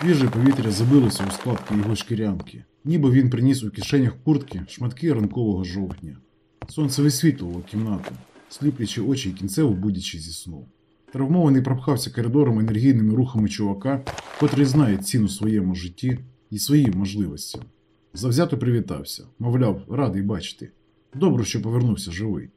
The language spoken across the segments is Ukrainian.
Свіже повітря забилося у складки його шкірянки, ніби він приніс у кишенях куртки шматки ранкового жовтня. Сонце висвітлювало кімнату, сліплячи очі і кінцево будячи зі сну. Травмований пропхався коридором енергійними рухами чувака, котрий знає ціну своєму житті і своїм можливостям. Завзято привітався, мовляв, радий бачити. Добре, що повернувся живий.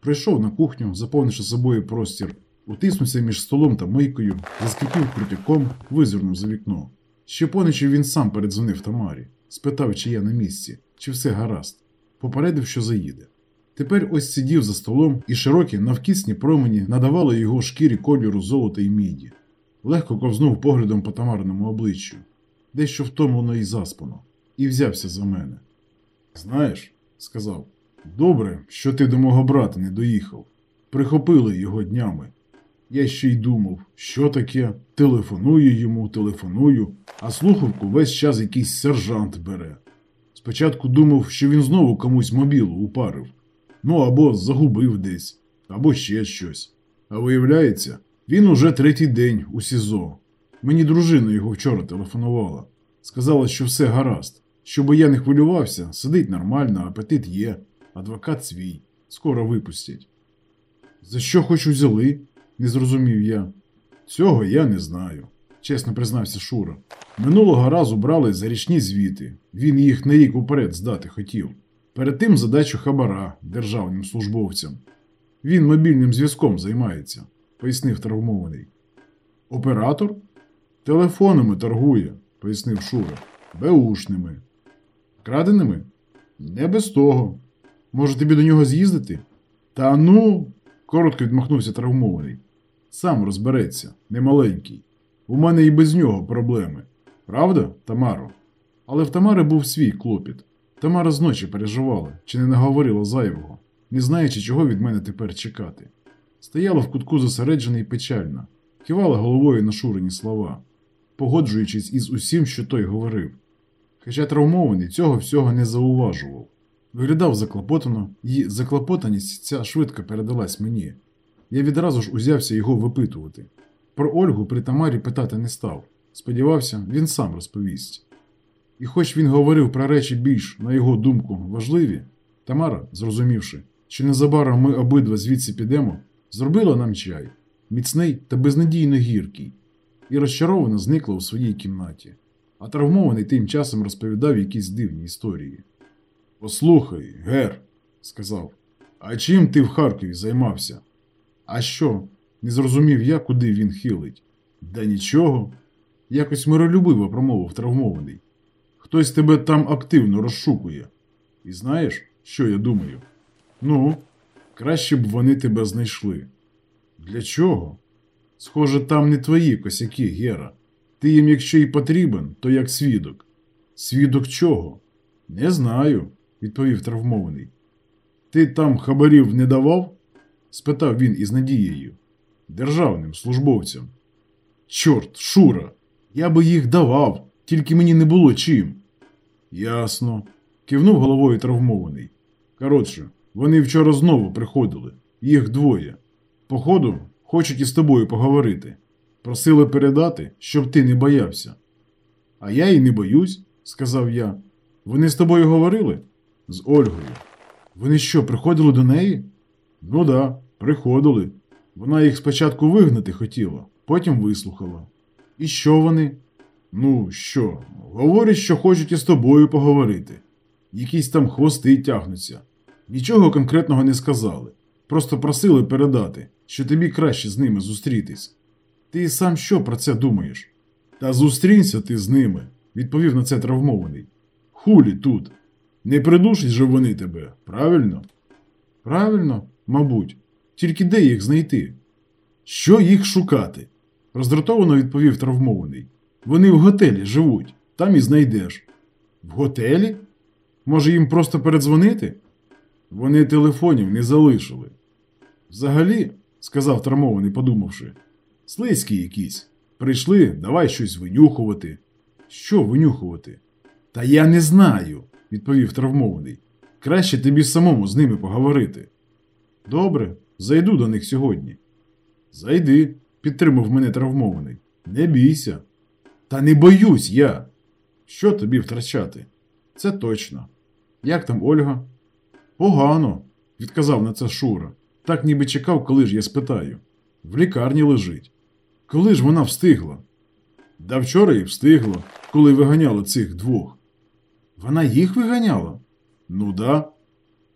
Прийшов на кухню, заповнивши собою простір, утиснувся між столом та мийкою, заскрипів крутяком, визирнув за вікно. Ще поночі він сам передзвонив Тамарі, спитав, чи я на місці, чи все гаразд, попередив, що заїде. Тепер ось сидів за столом, і широкі навкісні промені надавали його шкірі кольору золота і міді. Легко ковзнув поглядом по тамарному обличчю, дещо втомлено і заспано, і взявся за мене. Знаєш, сказав, добре, що ти до мого брата не доїхав. Прихопили його днями. Я ще й думав, що таке, телефоную йому, телефоную, а слухавку весь час якийсь сержант бере. Спочатку думав, що він знову комусь мобілу упарив. Ну або загубив десь, або ще щось. А виявляється, він уже третій день у СІЗО. Мені дружина його вчора телефонувала. Сказала, що все гаразд, щоб я не хвилювався, сидить нормально, апетит є, адвокат свій, скоро випустять. За що хоч взяли? Не зрозумів я. Цього я не знаю, чесно признався Шура. Минулого разу брали за річні звіти. Він їх на рік уперед здати хотів. Перед тим задачу хабара державним службовцям. Він мобільним зв'язком займається, пояснив травмований. Оператор? Телефонами торгує, пояснив Шура. Беушними. Краденими? Не без того. Може тобі до нього з'їздити? Та ну, коротко відмахнувся травмований. Сам розбереться, немаленький. У мене і без нього проблеми. Правда, Тамаро? Але в Тамари був свій клопіт. Тамара зночі переживала, чи не наговорила зайвого, не знаючи, чого від мене тепер чекати. Стояла в кутку зосереджена і печальна, кивала головою на шурені слова, погоджуючись із усім, що той говорив. Хоча травмований цього всього не зауважував. Виглядав заклопотано, і заклопотаність ця швидко передалась мені. Я відразу ж узявся його випитувати. Про Ольгу при Тамарі питати не став. Сподівався, він сам розповість. І хоч він говорив про речі більш, на його думку, важливі, Тамара, зрозумівши, що незабаром ми обидва звідси підемо, зробила нам чай, міцний та безнадійно гіркий, і розчаровано зникла у своїй кімнаті, а травмований тим часом розповідав якісь дивні історії. Послухай, Гер, сказав, а чим ти в Харкові займався? А що? Не зрозумів я, куди він хилить. Да нічого. Якось миролюбиво промовив травмований. Хтось тебе там активно розшукує. І знаєш, що я думаю? Ну, краще б вони тебе знайшли. Для чого? Схоже, там не твої косяки, Гера. Ти їм, якщо й потрібен, то як свідок. Свідок чого? Не знаю, відповів травмований. Ти там хабарів не давав? спитав він із надією. Державним службовцям. Чорт, Шура, я би їх давав, тільки мені не було чим. Ясно. кивнув головою травмований. Коротше, вони вчора знову приходили, їх двоє. Походу, хочуть із тобою поговорити. Просили передати, щоб ти не боявся. А я і не боюсь, сказав я. Вони з тобою говорили? З Ольгою. Вони що, приходили до неї? Ну да, приходили. Вона їх спочатку вигнати хотіла, потім вислухала. І що вони? Ну, що, говорять, що хочуть із тобою поговорити. Якісь там хвости тягнуться. Нічого конкретного не сказали. Просто просили передати, що тобі краще з ними зустрітись. Ти сам що про це думаєш? Та зустрінься ти з ними, відповів на це травмований. Хулі тут. Не придушать же вони тебе, правильно? Правильно, мабуть. Тільки де їх знайти? Що їх шукати? роздратовано відповів травмований. Вони в готелі живуть, там і знайдеш. В готелі? Може їм просто передзвонити? Вони телефонів не залишили. Взагалі, сказав травмований, подумавши, слизькі якісь. Прийшли, давай щось винюхувати. Що винюхувати? Та я не знаю, відповів травмований. Краще тобі самому з ними поговорити. Добре, зайду до них сьогодні. Зайди, підтримав мене травмований. Не бійся. Та не боюсь я. Що тобі втрачати? Це точно. Як там Ольга? Погано, відказав на це Шура. Так ніби чекав, коли ж я спитаю. В лікарні лежить. Коли ж вона встигла? Да вчора і встигла, коли виганяла цих двох. Вона їх виганяла? Ну да.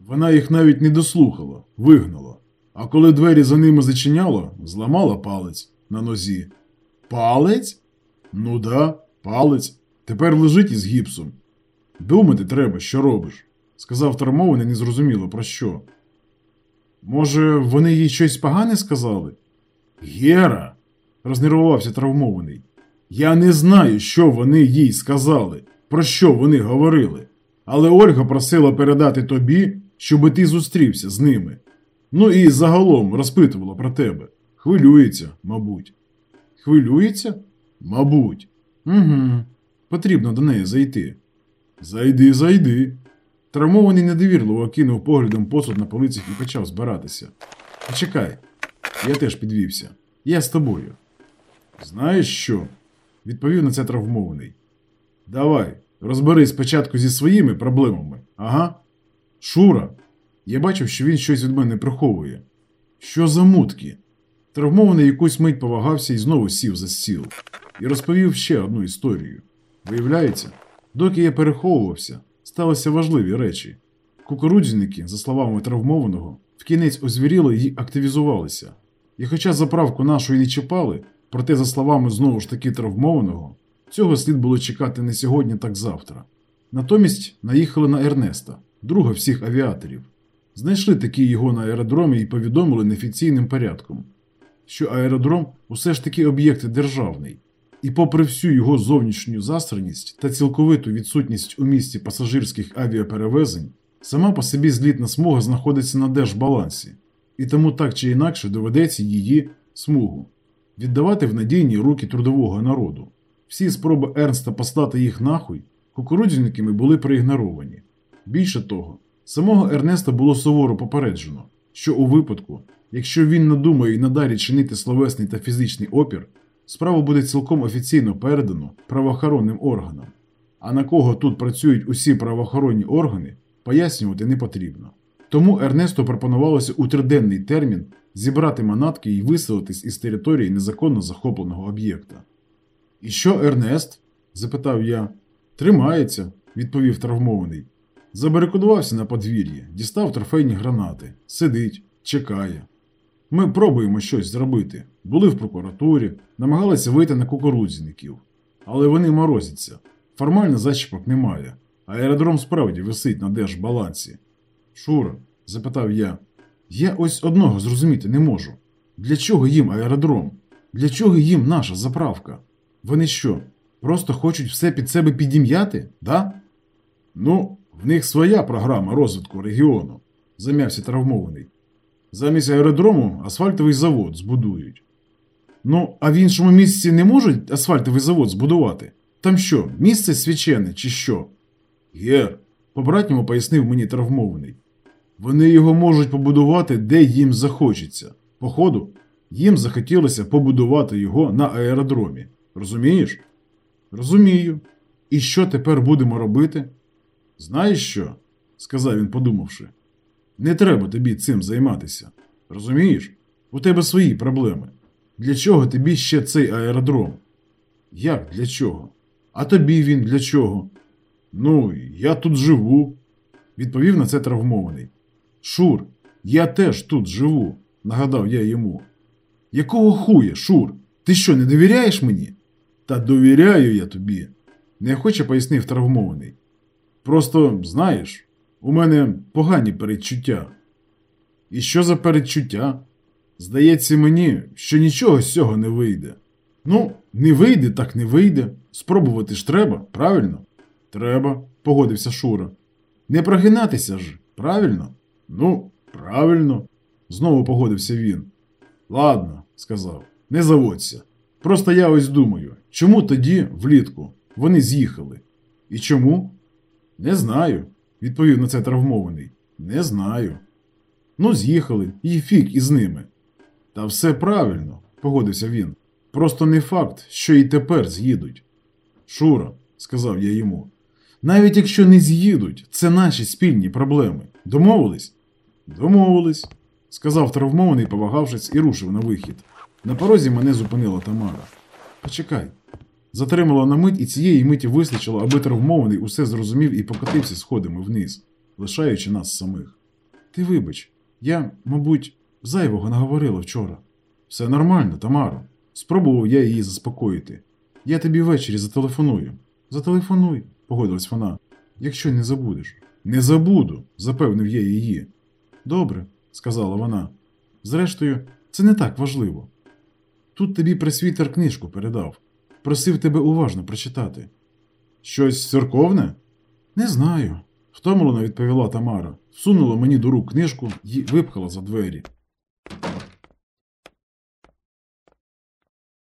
Вона їх навіть не дослухала, вигнала. А коли двері за ними зачиняла, зламала палець на нозі. Палець? Ну да, палець. Тепер лежить із гіпсом. Думати треба, що робиш, сказав травмований незрозуміло про що. Може, вони їй щось погане сказали? Гера, рознервувався травмований. Я не знаю, що вони їй сказали, про що вони говорили. Але Ольга просила передати тобі, щоби ти зустрівся з ними. Ну і загалом розпитувала про тебе. Хвилюється, мабуть. Хвилюється? Мабуть. Угу. Потрібно до неї зайти. Зайди, зайди. Травмований недовірливо кинув поглядом посуд на полицях і почав збиратися. Почекай, я теж підвівся. Я з тобою. Знаєш що? відповів на це травмований. Давай, розберись спочатку зі своїми проблемами. Ага. Шура. Я бачив, що він щось від мене приховує. Що за мутки? Травмований якусь мить повагався і знову сів за стіл. І розповів ще одну історію. Виявляється, доки я переховувався, сталися важливі речі. Кукурудзяники, за словами травмованого, в кінець озвіріли і активізувалися. І хоча заправку нашої не чіпали, проте, за словами знову ж таки травмованого, цього слід було чекати не сьогодні, так завтра. Натомість наїхали на Ернеста, друга всіх авіаторів. Знайшли таки його на аеродромі і повідомили неофіційним порядком, що аеродром усе ж таки об'єкт державний, і, попри всю його зовнішню застраність та цілковиту відсутність у місті пасажирських авіаперевезень, сама по собі злітна смуга знаходиться на держбалансі, і тому так чи інакше доведеться її смугу віддавати в надійні руки трудового народу. Всі спроби Ернста послати їх нахуй кукурудзяниками були проігноровані. Більше того, самого Ернеста було суворо попереджено, що у випадку, якщо він надумає і надалі чинити словесний та фізичний опір, справу буде цілком офіційно передано правоохоронним органам. А на кого тут працюють усі правоохоронні органи, пояснювати не потрібно. Тому Ернесту пропонувалося у триденний термін зібрати манатки і виселитись із території незаконно захопленого об'єкта. І що Ернест? запитав я. Тримається, відповів травмований. Забарикодувався на подвір'ї, дістав трофейні гранати, сидить, чекає. Ми пробуємо щось зробити. Були в прокуратурі, намагалися вийти на кукурудзяників. Але вони морозяться. Формально зачіпок немає. Аеродром справді висить на держбалансі. Шура, запитав я, я ось одного зрозуміти не можу. Для чого їм аеродром? Для чого їм наша заправка? Вони що, просто хочуть все під себе підім'яти, да? Ну, в них своя програма розвитку регіону, зам'явся травмований. Замість аеродрому асфальтовий завод збудують. Ну, а в іншому місці не можуть асфальтовий завод збудувати? Там що, місце свячене, чи що? Гер, по-братньому пояснив мені травмований. Вони його можуть побудувати, де їм захочеться. Походу, їм захотілося побудувати його на аеродромі. Розумієш? Розумію. І що тепер будемо робити? Знаєш що? сказав він, подумавши. Не треба тобі цим займатися. Розумієш? У тебе свої проблеми. Для чого тобі ще цей аеродром? Як для чого? А тобі він для чого? Ну, я тут живу, відповів на це травмований. Шур, я теж тут живу, нагадав я йому. Якого хуя, Шур? Ти що, не довіряєш мені? Та довіряю я тобі, неохоче пояснив травмований. Просто, знаєш, у мене погані передчуття. І що за передчуття? Здається мені, що нічого з цього не вийде. Ну, не вийде, так не вийде. Спробувати ж треба, правильно? Треба, погодився Шура. Не прогинатися ж, правильно? Ну, правильно, знову погодився він. Ладно, сказав, не заводься. Просто я ось думаю, чому тоді, влітку, вони з'їхали? І чому? Не знаю, відповів на це травмований. Не знаю. Ну, з'їхали, і фік із ними. Та все правильно, погодився він. Просто не факт, що і тепер з'їдуть. Шура, сказав я йому. Навіть якщо не з'їдуть, це наші спільні проблеми. Домовились? Домовились, сказав травмований, повагавшись, і рушив на вихід. На порозі мене зупинила Тамара. Почекай. Затримала на мить, і цієї миті вистачило, аби травмований усе зрозумів і покотився сходами вниз, лишаючи нас самих. Ти вибач, я, мабуть, зайвого наговорила вчора. Все нормально, Тамаро. Спробував я її заспокоїти. Я тобі ввечері зателефоную. Зателефонуй, погодилась вона. Якщо не забудеш. Не забуду, запевнив я її. Добре, сказала вона. Зрештою, це не так важливо. Тут тобі пресвітер книжку передав. Просив тебе уважно прочитати. Щось церковне? Не знаю. Втомлено відповіла Тамара, всунула мені до рук книжку і випхала за двері.